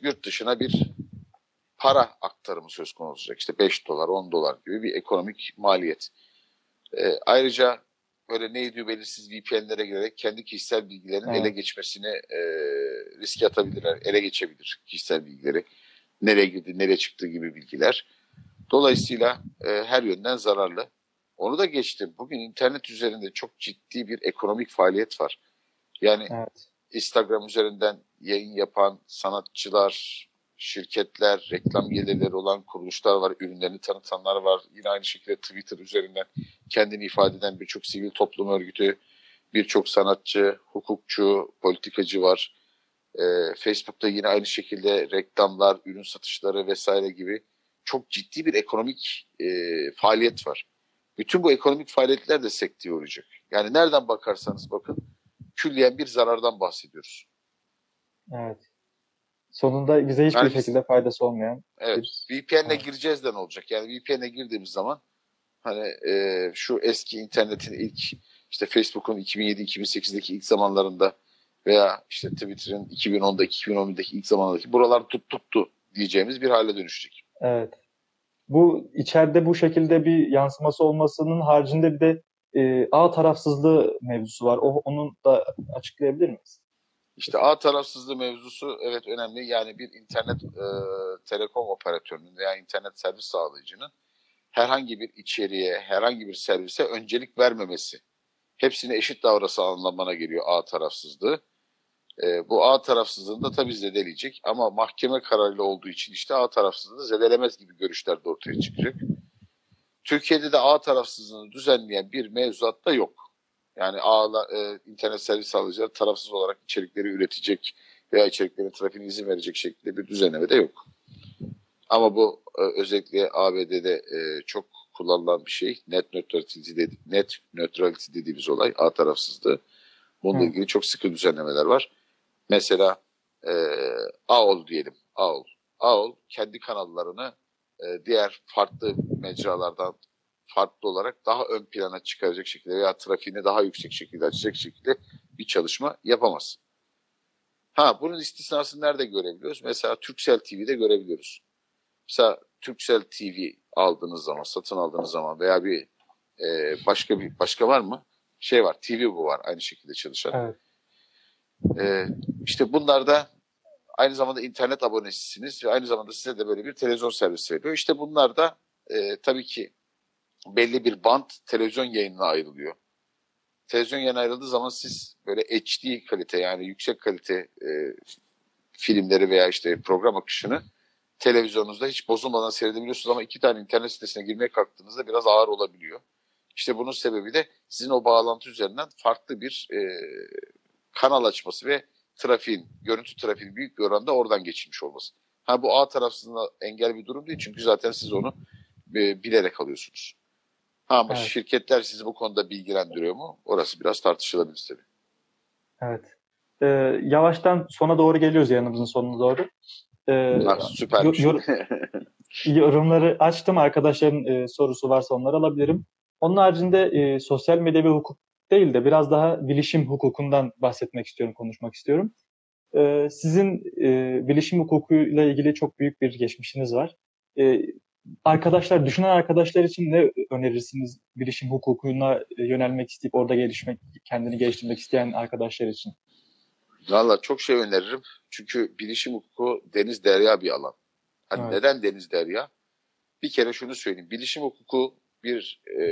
yurt dışına bir para aktarımı söz konusu olacak. İşte 5 dolar, 10 dolar gibi bir ekonomik maliyet. E, ayrıca böyle neydi belirsiz VPN'lere girerek kendi kişisel bilgilerin evet. ele geçmesine e, riske atabilirler. Ele geçebilir kişisel bilgileri. Nereye girdi, nereye çıktı gibi bilgiler. Dolayısıyla e, her yönden zararlı. Onu da geçtim. Bugün internet üzerinde çok ciddi bir ekonomik faaliyet var. Yani evet. Instagram üzerinden yayın yapan sanatçılar, şirketler, reklam gelirleri olan kuruluşlar var, ürünlerini tanıtanlar var. Yine aynı şekilde Twitter üzerinden kendini ifade eden birçok sivil toplum örgütü, birçok sanatçı, hukukçu, politikacı var. Ee, Facebook'ta yine aynı şekilde reklamlar, ürün satışları vesaire gibi çok ciddi bir ekonomik e, faaliyet var. Bütün bu ekonomik faaliyetler de sekteye uğrayacak. Yani nereden bakarsanız bakın külliyen bir zarardan bahsediyoruz. Evet. Sonunda bize hiçbir yani, şekilde faydası olmayan. Evet. Bir... VPN'le gireceğiz de ne olacak? Yani VPN'le girdiğimiz zaman hani e, şu eski internetin ilk işte Facebook'un 2007-2008'deki ilk zamanlarında veya işte Twitter'ın 2010'daki 2011'deki ilk zamanlardaki buralar tut tuttu diyeceğimiz bir hale dönüşecek. Evet. Bu içeride bu şekilde bir yansıması olmasının haricinde bir de e, ağ tarafsızlığı mevzusu var. O, onu da açıklayabilir miyiz? İşte ağ tarafsızlığı mevzusu evet önemli. Yani bir internet e, telekom operatörünün veya internet servis sağlayıcının herhangi bir içeriğe, herhangi bir servise öncelik vermemesi. Hepsine eşit davranışı anlamına geliyor ağ tarafsızlığı. E, bu ağ tarafsızlığını da tabii zedeleyecek ama mahkeme kararıyla olduğu için işte ağ tarafsızlığını zedelemez gibi görüşler de ortaya çıkacak. Türkiye'de de ağ tarafsızlığını düzenleyen bir mevzuat da yok. Yani ağla, e, internet servis sağlayıcılar tarafsız olarak içerikleri üretecek veya içeriklerin trafiğine izin verecek şekilde bir düzenleme de yok. Ama bu e, özellikle ABD'de e, çok kullanılan bir şey. Net neutrality, dedi, net neutrality dediğimiz olay ağ tarafsızlığı. Bununla Hı. ilgili çok sıkı düzenlemeler var. Mesela e, AOL diyelim. AOL. AOL kendi kanallarını e, diğer farklı mecralardan farklı olarak daha ön plana çıkaracak şekilde veya trafiğini daha yüksek şekilde açacak şekilde bir çalışma yapamaz. Ha bunun istisnasını nerede görebiliyoruz? Mesela Turkcell TV'de görebiliyoruz. Mesela Turkcell TV aldığınız zaman, satın aldığınız zaman veya bir e, başka bir başka var mı? Şey var, TV bu var aynı şekilde çalışan. Evet. E, işte bunlarda aynı zamanda internet abonesisiniz ve aynı zamanda size de böyle bir televizyon servisi veriyor. İşte bunlar da e, tabii ki belli bir bant televizyon yayınına ayrılıyor. Televizyon yayına ayrıldığı zaman siz böyle HD kalite yani yüksek kalite e, filmleri veya işte program akışını televizyonunuzda hiç bozulmadan seyredebiliyorsunuz ama iki tane internet sitesine girmeye kalktığınızda biraz ağır olabiliyor. İşte bunun sebebi de sizin o bağlantı üzerinden farklı bir e, kanal açması ve trafiğin, görüntü trafiğinin büyük bir oranda oradan geçilmiş olması. Ha bu A tarafsında engel bir durum değil çünkü zaten siz onu e, bilerek alıyorsunuz. Ha ama evet. şirketler sizi bu konuda bilgilendiriyor mu? Orası biraz tartışılabilir tabii. Evet. Ee, yavaştan sona doğru geliyoruz yanımızın sonuna doğru. Ee, ha, süper. Yor, yorumları açtım. Arkadaşların e, sorusu varsa onları alabilirim. Onun haricinde e, sosyal medya ve hukuk değil de biraz daha bilişim hukukundan bahsetmek istiyorum, konuşmak istiyorum. E, sizin e, bilişim hukukuyla ilgili çok büyük bir geçmişiniz var. E, arkadaşlar, düşünen arkadaşlar için ne önerirsiniz bilişim hukukuna yönelmek isteyip orada gelişmek, kendini geliştirmek isteyen arkadaşlar için? Valla çok şey öneririm. Çünkü bilişim hukuku deniz derya bir alan. Hani evet. neden deniz derya? Bir kere şunu söyleyeyim. Bilişim hukuku bir e,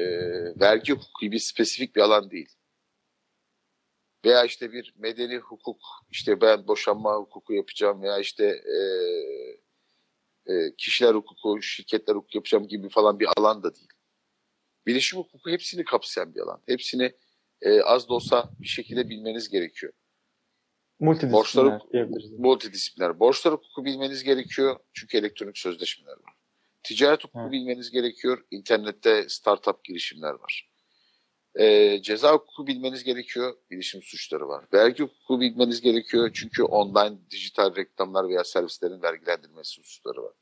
vergi hukuku bir spesifik bir alan değil. Veya işte bir medeni hukuk, işte ben boşanma hukuku yapacağım veya işte e, e, kişiler hukuku, şirketler hukuku yapacağım gibi falan bir alan da değil. Bilişim hukuku hepsini kapsayan bir alan. Hepsini e, az da olsa bir şekilde bilmeniz gerekiyor. Multidisipliner Borçlar, multidisipliner. Borçlar hukuku bilmeniz gerekiyor çünkü elektronik sözleşmeler var. Ticaret hukuku evet. bilmeniz gerekiyor. İnternette startup girişimler var. E, ceza hukuku bilmeniz gerekiyor. Bilişim suçları var. Vergi hukuku bilmeniz gerekiyor. Çünkü online dijital reklamlar veya servislerin vergilendirmesi hususları var.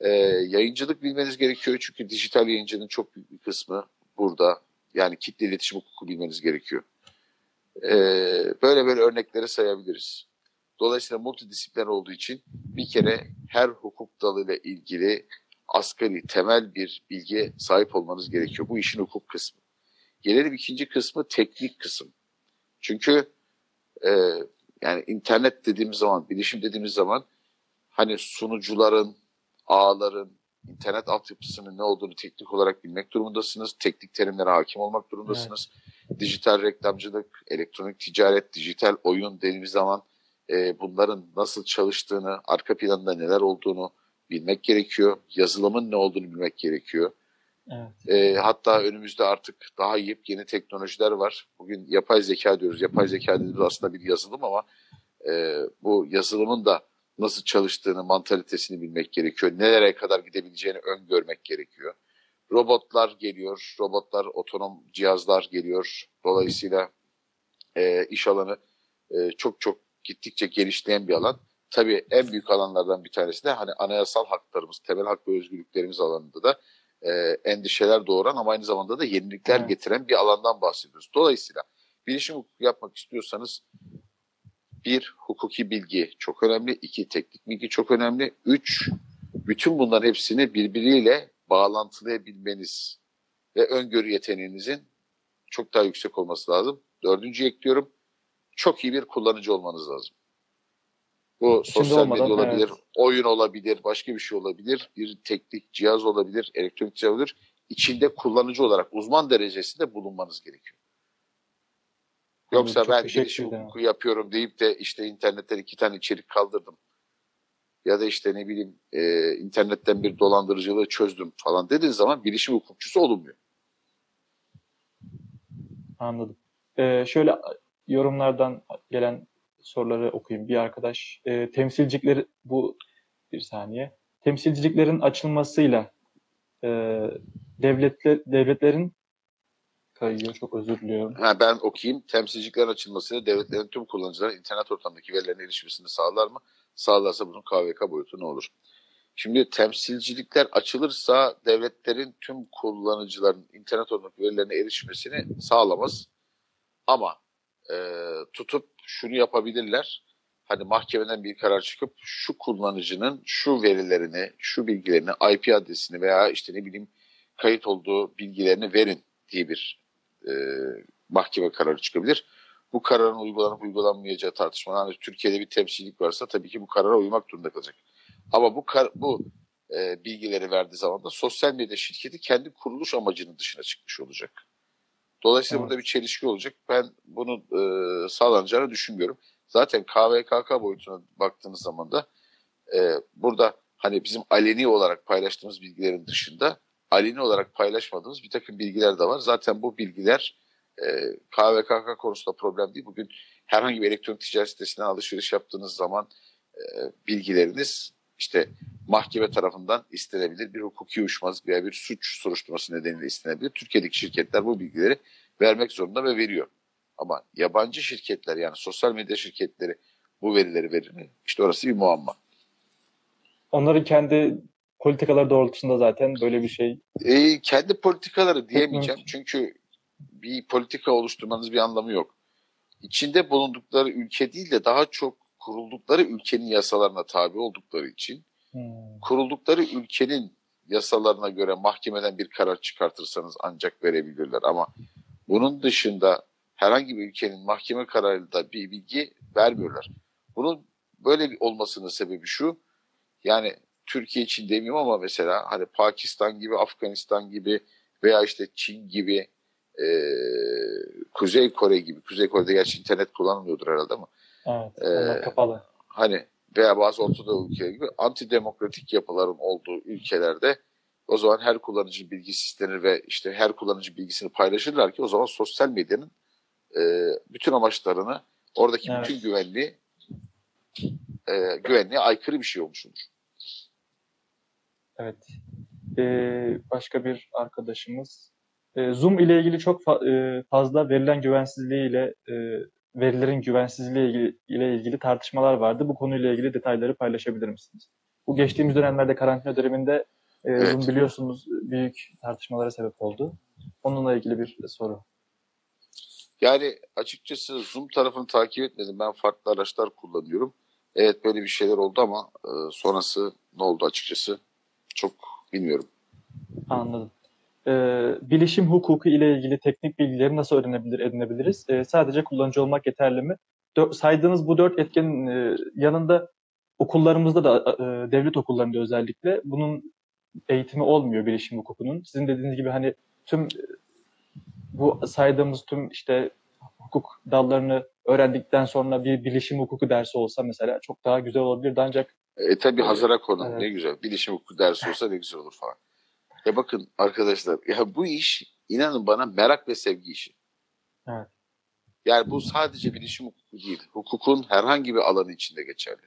E, yayıncılık bilmeniz gerekiyor. Çünkü dijital yayıncının çok büyük bir kısmı burada. Yani kitle iletişim hukuku bilmeniz gerekiyor. E, böyle böyle örnekleri sayabiliriz. Dolayısıyla multidisipliner olduğu için bir kere her hukuk dalıyla ilgili asgari temel bir bilgiye sahip olmanız gerekiyor. Bu işin hukuk kısmı. Gelelim ikinci kısmı teknik kısım. Çünkü e, yani internet dediğimiz zaman, bilişim dediğimiz zaman hani sunucuların, ağların, internet altyapısının ne olduğunu teknik olarak bilmek durumundasınız. Teknik terimlere hakim olmak durumundasınız. Evet. Dijital reklamcılık, elektronik ticaret, dijital oyun dediğimiz zaman e, bunların nasıl çalıştığını, arka planında neler olduğunu bilmek gerekiyor. Yazılımın ne olduğunu bilmek gerekiyor. Evet. E, hatta önümüzde artık daha yepyeni teknolojiler var. Bugün yapay zeka diyoruz. Yapay zeka dediğimiz aslında bir yazılım ama e, bu yazılımın da nasıl çalıştığını, mantalitesini bilmek gerekiyor. Nelere kadar gidebileceğini öngörmek gerekiyor. Robotlar geliyor, robotlar, otonom cihazlar geliyor. Dolayısıyla e, iş alanı e, çok çok gittikçe gelişleyen bir alan. Tabii en büyük alanlardan bir tanesi de hani anayasal haklarımız, temel hak ve özgürlüklerimiz alanında da e, endişeler doğuran ama aynı zamanda da yenilikler evet. getiren bir alandan bahsediyoruz. Dolayısıyla bilişim hukuku yapmak istiyorsanız bir, hukuki bilgi çok önemli. iki teknik bilgi çok önemli. Üç, bütün bunların hepsini birbiriyle bağlantılayabilmeniz ve öngörü yeteneğinizin çok daha yüksek olması lazım. Dördüncü ekliyorum. Çok iyi bir kullanıcı olmanız lazım. Bu Şimdi sosyal medya olabilir, evet. oyun olabilir, başka bir şey olabilir, bir teknik cihaz olabilir, elektronik cihaz olabilir. İçinde kullanıcı olarak uzman derecesinde bulunmanız gerekiyor. Yoksa Çok ben giriş hukuku yapıyorum deyip de işte internetten iki tane içerik kaldırdım. Ya da işte ne bileyim e, internetten bir dolandırıcılığı çözdüm falan dediğin zaman bilişim hukukçusu olunmuyor. Anladım. Ee, şöyle yorumlardan gelen soruları okuyayım. Bir arkadaş e, temsilcilikleri bu bir saniye. Temsilciliklerin açılmasıyla e, devletler, devletlerin kayıyor. Çok özür diliyorum. Ha, ben okuyayım. Temsilciliklerin açılmasıyla devletlerin tüm kullanıcıların internet ortamındaki verilerine erişmesini sağlar mı? Sağlarsa bunun KVK boyutu ne olur? Şimdi temsilcilikler açılırsa devletlerin tüm kullanıcıların internet ortamındaki verilerine erişmesini sağlamaz. Ama e, tutup şunu yapabilirler. Hani mahkemeden bir karar çıkıp şu kullanıcının şu verilerini, şu bilgilerini, IP adresini veya işte ne bileyim kayıt olduğu bilgilerini verin diye bir e, mahkeme kararı çıkabilir. Bu kararın uygulanıp uygulanmayacağı tartışmalar. Hani Türkiye'de bir temsilcilik varsa tabii ki bu karara uymak durumunda kalacak. Ama bu kar, bu e, bilgileri verdiği zaman da sosyal medya şirketi kendi kuruluş amacının dışına çıkmış olacak. Dolayısıyla evet. burada bir çelişki olacak. Ben bunu e, sağlanacağını düşünmüyorum. Zaten KVKK boyutuna baktığınız zaman da e, burada hani bizim aleni olarak paylaştığımız bilgilerin dışında aleni olarak paylaşmadığımız bir takım bilgiler de var. Zaten bu bilgiler e, KVKK konusunda problem değil. Bugün herhangi bir elektronik ticaret sitesinden alışveriş yaptığınız zaman e, bilgileriniz işte mahkeme tarafından istenebilir. Bir hukuki uyuşmazlık veya bir suç soruşturması nedeniyle istenebilir. Türkiye'deki şirketler bu bilgileri vermek zorunda ve veriyor. Ama yabancı şirketler yani sosyal medya şirketleri bu verileri verir mi? İşte orası bir muamma. Onların kendi politikalar doğrultusunda zaten böyle bir şey. E, kendi politikaları diyemeyeceğim. Çünkü bir politika oluşturmanız bir anlamı yok. İçinde bulundukları ülke değil de daha çok kuruldukları ülkenin yasalarına tabi oldukları için hmm. kuruldukları ülkenin yasalarına göre mahkemeden bir karar çıkartırsanız ancak verebilirler. Ama bunun dışında herhangi bir ülkenin mahkeme kararıyla bir bilgi vermiyorlar. Bunun böyle bir olmasının sebebi şu. Yani Türkiye için demiyorum ama mesela hani Pakistan gibi, Afganistan gibi veya işte Çin gibi, e, Kuzey Kore gibi. Kuzey Kore'de gerçi internet kullanılmıyordur herhalde ama. Evet, e, kapalı. Hani veya bazı Orta Doğu ülkeler gibi antidemokratik yapıların olduğu ülkelerde o zaman her kullanıcı bilgisi istenir ve işte her kullanıcı bilgisini paylaşırlar ki o zaman sosyal medyanın e, bütün amaçlarını oradaki evet. bütün güvenliği e, güvenliğe aykırı bir şey olmuş olur. Evet. Ee, başka bir arkadaşımız e, Zoom ile ilgili çok fa- e, fazla verilen güvensizliği ile e, verilerin güvensizliği ilgili, ile ilgili tartışmalar vardı. Bu konuyla ilgili detayları paylaşabilir misiniz? Bu geçtiğimiz dönemlerde karantina döneminde e, evet. Biliyorsunuz büyük tartışmalara sebep oldu. Onunla ilgili bir soru. Yani açıkçası Zoom tarafını takip etmedim. Ben farklı araçlar kullanıyorum. Evet böyle bir şeyler oldu ama e, sonrası ne oldu açıkçası çok bilmiyorum. Anladım. Ee, bilişim hukuku ile ilgili teknik bilgileri nasıl öğrenebilir, edinebiliriz? Ee, sadece kullanıcı olmak yeterli mi? Dö- saydığınız bu dört etkenin e, yanında okullarımızda da, e, devlet okullarında özellikle bunun eğitimi olmuyor bilişim hukukunun. Sizin dediğiniz gibi hani tüm e, bu saydığımız tüm işte hukuk dallarını öğrendikten sonra bir bilişim hukuku dersi olsa mesela çok daha güzel olabilirdi ancak E tabi hazıra konu Evet. ne güzel. Bilişim hukuku dersi olsa ne güzel olur falan. Ya bakın arkadaşlar ya bu iş inanın bana merak ve sevgi işi. Evet. Yani bu sadece bilişim hukuku değil. Hukukun herhangi bir alanı içinde geçerli.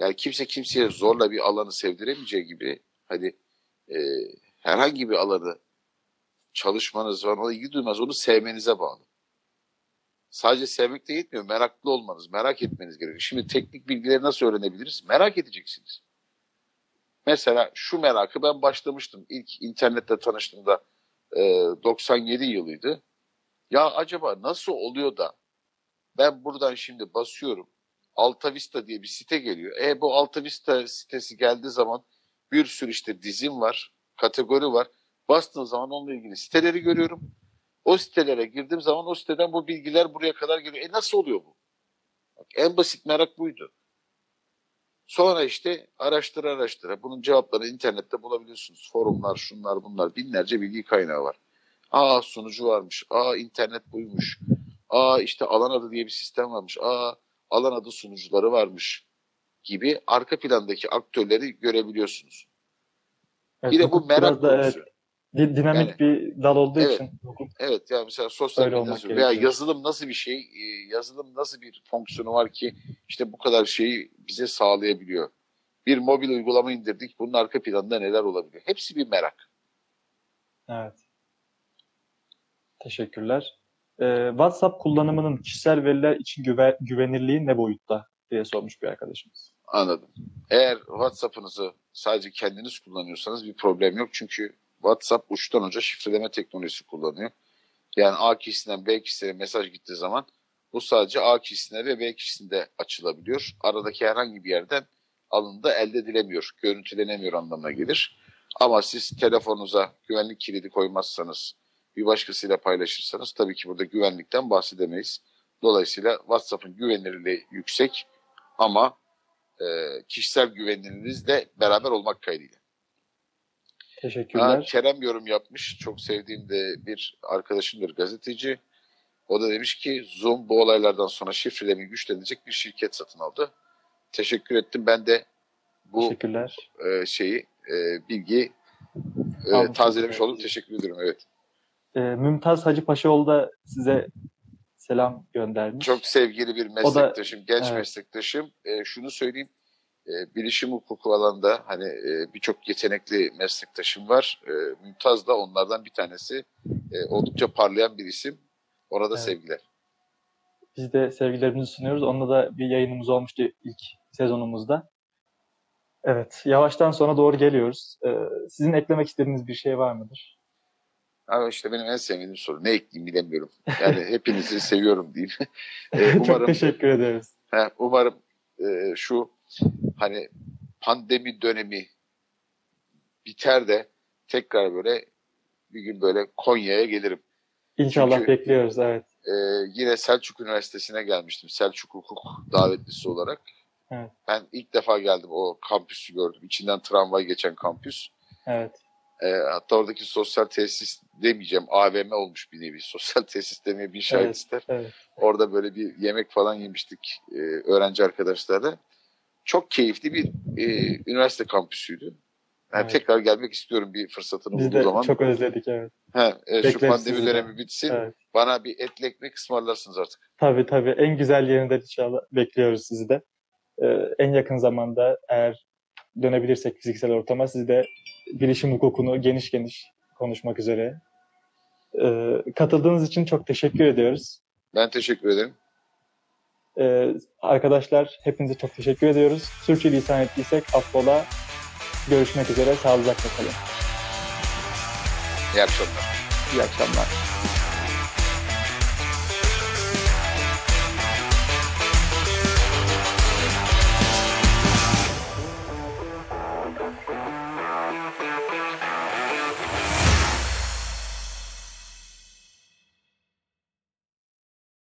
Yani kimse kimseye zorla bir alanı sevdiremeyeceği gibi hani e, herhangi bir alanı çalışmanız var ona ilgi duymaz onu sevmenize bağlı. Sadece sevmek de yetmiyor. Meraklı olmanız, merak etmeniz gerekiyor. Şimdi teknik bilgileri nasıl öğrenebiliriz? Merak edeceksiniz. Mesela şu merakı ben başlamıştım. İlk internette tanıştığımda e, 97 yılıydı. Ya acaba nasıl oluyor da ben buradan şimdi basıyorum. Alta Vista diye bir site geliyor. E bu Alta Vista sitesi geldiği zaman bir sürü işte dizim var, kategori var. Bastığım zaman onunla ilgili siteleri görüyorum. O sitelere girdiğim zaman o siteden bu bilgiler buraya kadar geliyor. E nasıl oluyor bu? Bak, en basit merak buydu. Sonra işte araştıra araştıra bunun cevaplarını internette bulabiliyorsunuz. Forumlar, şunlar bunlar binlerce bilgi kaynağı var. Aa sunucu varmış. Aa internet buymuş. Aa işte alan adı diye bir sistem varmış. Aa alan adı sunucuları varmış gibi arka plandaki aktörleri görebiliyorsunuz. evet, Bir de bu merak da, evet, konusu. Di- dinamik Yani- bir dal olduğu Evet. için Evet yani mesela sosyal medya veya gerekiyor. yazılım nasıl bir şey, e, yazılım nasıl bir fonksiyonu var ki işte bu kadar şeyi bize sağlayabiliyor. Bir mobil uygulama indirdik, bunun arka planında neler olabiliyor? Hepsi bir merak. Evet. Teşekkürler. Ee, WhatsApp kullanımının kişisel veriler için güve- güvenirliği ne boyutta diye sormuş bir arkadaşımız. Anladım. Eğer WhatsApp'ınızı sadece kendiniz kullanıyorsanız bir problem yok. Çünkü WhatsApp uçtan uca şifreleme teknolojisi kullanıyor. Yani A kişisinden B kişisine mesaj gittiği zaman bu sadece A kişisine ve B kişisinde açılabiliyor. Aradaki herhangi bir yerden alındı elde edilemiyor, görüntülenemiyor anlamına gelir. Ama siz telefonunuza güvenlik kilidi koymazsanız, bir başkasıyla paylaşırsanız tabii ki burada güvenlikten bahsedemeyiz. Dolayısıyla WhatsApp'ın güvenilirliği yüksek ama e, kişisel güvenilirliğinizle beraber olmak kaydıyla. Ha, Teşekkürler. Kerem yorum yapmış. Çok sevdiğim de bir arkadaşımdır gazeteci. O da demiş ki Zoom bu olaylardan sonra şifreleme güçlenecek bir şirket satın aldı. Teşekkür ettim. Ben de bu Teşekkürler. e, şeyi e, bilgiyi e, tazelemiş oldum. Teşekkür ederim. Evet. Ee, Mümtaz Hacıpaşaoğlu da size selam göndermiş. Çok sevgili bir O da- meslektaşım, genç evet. meslektaşım. E, şunu söyleyeyim. E, bilişim hukuku alanında hani e, birçok yetenekli meslektaşım var. E, Mümtaz da onlardan bir tanesi. E, oldukça parlayan bir isim. Orada Evet. sevgiler. Biz de sevgilerimizi sunuyoruz. Onunla da bir yayınımız olmuştu ilk sezonumuzda. Evet, yavaştan sonra doğru geliyoruz. Ee, sizin eklemek istediğiniz bir şey var mıdır? Ama işte benim en sevdiğim soru. Ne ekleyeyim bilemiyorum. Yani hepinizi seviyorum diyeyim. E, Çok umarım teşekkür ederiz. He, umarım e, şu hani pandemi dönemi biter de tekrar böyle bir gün böyle Konya'ya gelirim. İnşallah Çünkü- bekliyoruz, evet. E, yine Selçuk Üniversitesi'ne gelmiştim. Selçuk Hukuk davetlisi olarak. Evet. Ben ilk defa geldim o kampüsü gördüm. İçinden tramvay geçen kampüs. Evet, E, hatta oradaki sosyal tesis demeyeceğim AVM olmuş bir nevi. Sosyal tesis demeye bir şahit Evet. ister. evet. Orada böyle bir yemek falan yemiştik e, öğrenci arkadaşlarla. Çok keyifli bir e, üniversite kampüsüydü. Yani Evet. tekrar gelmek istiyorum bir fırsatını Biz bulduğu de zaman. çok özledik, evet. He, e, şu pandemi dönemi bitsin. evet. Bana bir etli ekmek ısmarlarsınız artık. Tabii tabii, en güzel yerinden inşallah bekliyoruz sizi de. Ee, en yakın zamanda eğer dönebilirsek fiziksel ortama sizi de bilişim hukukunu geniş geniş konuşmak üzere. Ee, katıldığınız için çok teşekkür ediyoruz. Ben teşekkür ederim. Ee, arkadaşlar hepinize çok teşekkür ediyoruz. Sürçülisan ettiysek affola. Görüşmek üzere. Sağlıcakla kalın. İyi akşamlar. İyi akşamlar.